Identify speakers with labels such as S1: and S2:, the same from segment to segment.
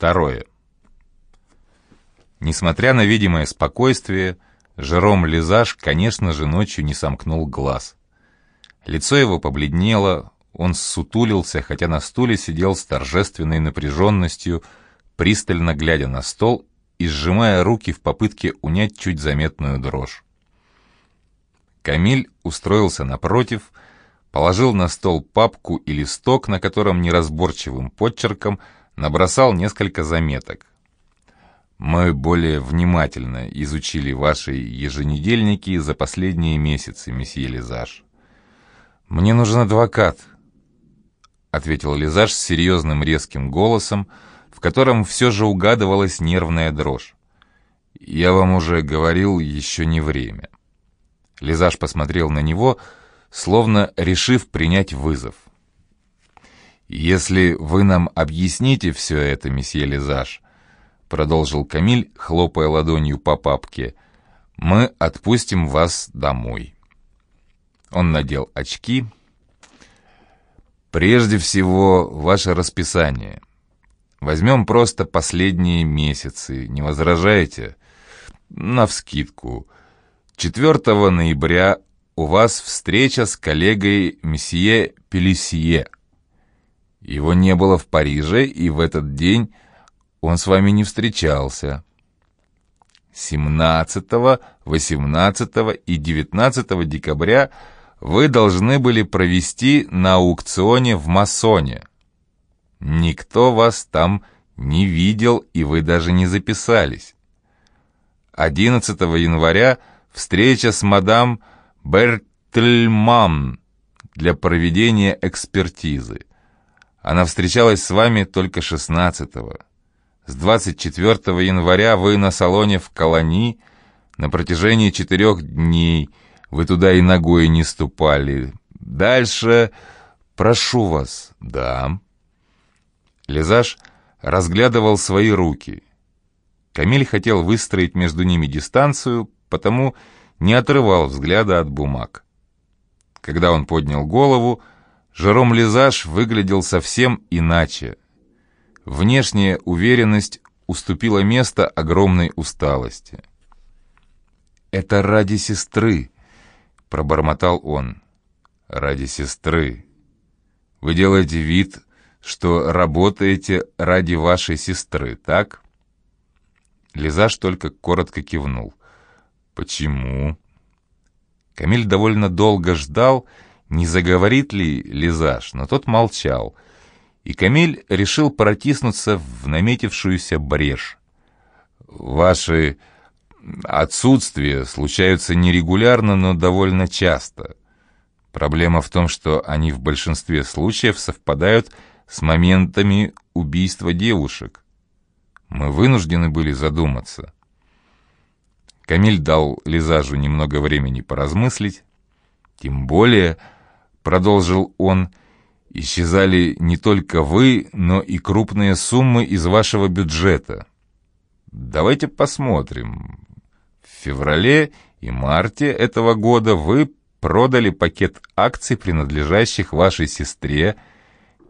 S1: Второе. Несмотря на видимое спокойствие, Жером Лизаж, конечно же, ночью не сомкнул глаз. Лицо его побледнело, он ссутулился, хотя на стуле сидел с торжественной напряженностью, пристально глядя на стол и сжимая руки в попытке унять чуть заметную дрожь. Камиль устроился напротив, положил на стол папку и листок, на котором неразборчивым подчерком набросал несколько заметок. Мы более внимательно изучили ваши еженедельники за последние месяцы, месье Лизаж. Мне нужен адвокат, ответил Лизаж с серьезным резким голосом, в котором все же угадывалась нервная дрожь. Я вам уже говорил, еще не время. Лизаж посмотрел на него, словно решив принять вызов. «Если вы нам объясните все это, месье Лизаж», продолжил Камиль, хлопая ладонью по папке, мы отпустим вас домой. Он надел очки. Прежде всего, ваше расписание. Возьмем просто последние месяцы, не возражаете? Навскидку. 4 ноября у вас встреча с коллегой месье Пелисье. Его не было в Париже, и в этот день он с вами не встречался. 17, 18 и 19 декабря вы должны были провести на аукционе в Масоне. Никто вас там не видел, и вы даже не записались. 11 января встреча с мадам Бертельман для проведения экспертизы. Она встречалась с вами только 16 -го. С 24 января вы на салоне в Колони на протяжении четырех дней. Вы туда и ногой не ступали. Дальше... Прошу вас. Да. Лизаж разглядывал свои руки. Камиль хотел выстроить между ними дистанцию, потому не отрывал взгляда от бумаг. Когда он поднял голову, Жером Лизаж выглядел совсем иначе. Внешняя уверенность уступила место огромной усталости. «Это ради сестры», — пробормотал он. «Ради сестры. Вы делаете вид, что работаете ради вашей сестры, так?» Лизаж только коротко кивнул. «Почему?» Камиль довольно долго ждал, не заговорит ли Лизаж, но тот молчал — и Камиль решил протиснуться в наметившуюся брешь. «Ваши отсутствия случаются нерегулярно, но довольно часто. Проблема в том, что они в большинстве случаев совпадают с моментами убийства девушек. Мы вынуждены были задуматься». Камиль дал Лизажу немного времени поразмыслить. «Тем более», — продолжил он, — исчезали не только вы, но и крупные суммы из вашего бюджета. Давайте посмотрим. В феврале и марте этого года вы продали пакет акций, принадлежащих вашей сестре,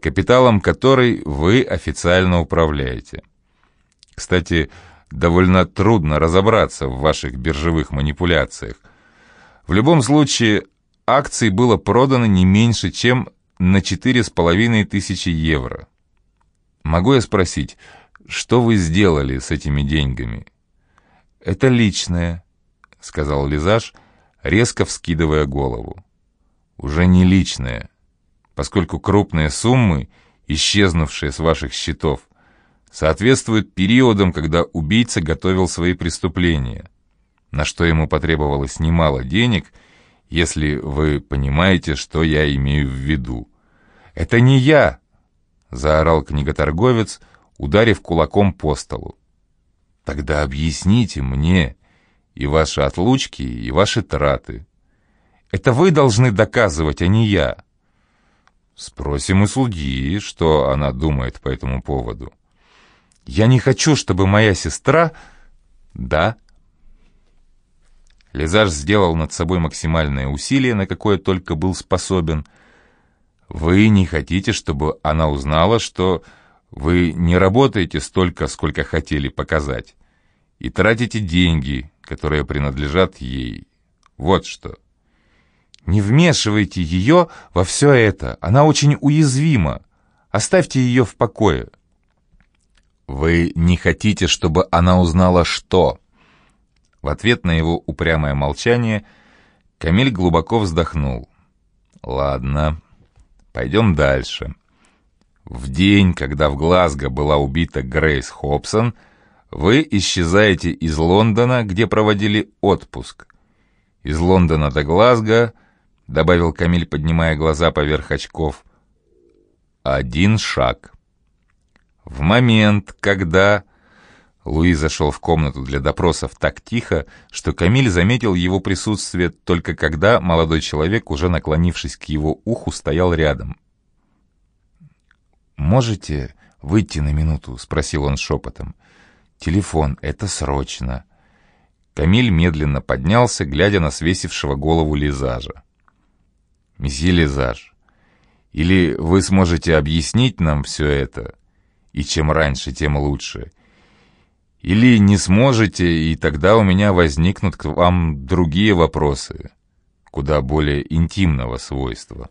S1: капиталом которой вы официально управляете. Кстати, довольно трудно разобраться в ваших биржевых манипуляциях. В любом случае, акций было продано не меньше, чем на четыре с половиной тысячи евро. Могу я спросить, что вы сделали с этими деньгами? Это личное, сказал Лизаж, резко вскидывая голову. Уже не личное, поскольку крупные суммы, исчезнувшие с ваших счетов, соответствуют периодам, когда убийца готовил свои преступления, на что ему потребовалось немало денег, если вы понимаете, что я имею в виду. «Это не я!» — заорал книготорговец, ударив кулаком по столу. «Тогда объясните мне и ваши отлучки, и ваши траты. Это вы должны доказывать, а не я». Спросим у судьи, что она думает по этому поводу. «Я не хочу, чтобы моя сестра...» «Да». Лизаж сделал над собой максимальное усилие, на какое только был способен — вы не хотите, чтобы она узнала, что Вы не работаете столько, сколько хотели показать, и тратите деньги, которые принадлежат ей. Вот что. Не вмешивайте ее во все это, она очень уязвима. Оставьте ее в покое. Вы не хотите, чтобы она узнала что? В ответ на его упрямое молчание Камиль глубоко вздохнул. Ладно, пойдем дальше. В день, когда в Глазго была убита Грейс Хобсон, вы исчезаете из Лондона, где проводили отпуск. Из Лондона до Глазго, добавил Камиль, поднимая глаза поверх очков, один шаг. В момент, когда... Луи зашел в комнату для допросов так тихо, что Камиль заметил его присутствие только когда молодой человек, уже наклонившись к его уху, стоял рядом. «Можете выйти на минуту?» — спросил он шепотом. «Телефон, это срочно». Камиль медленно поднялся, глядя на свесившего голову Лизажа. «Месье Лизаж, или вы сможете объяснить нам все это, и чем раньше, тем лучше. Или не сможете, и тогда у меня возникнут к вам другие вопросы, куда более интимного свойства».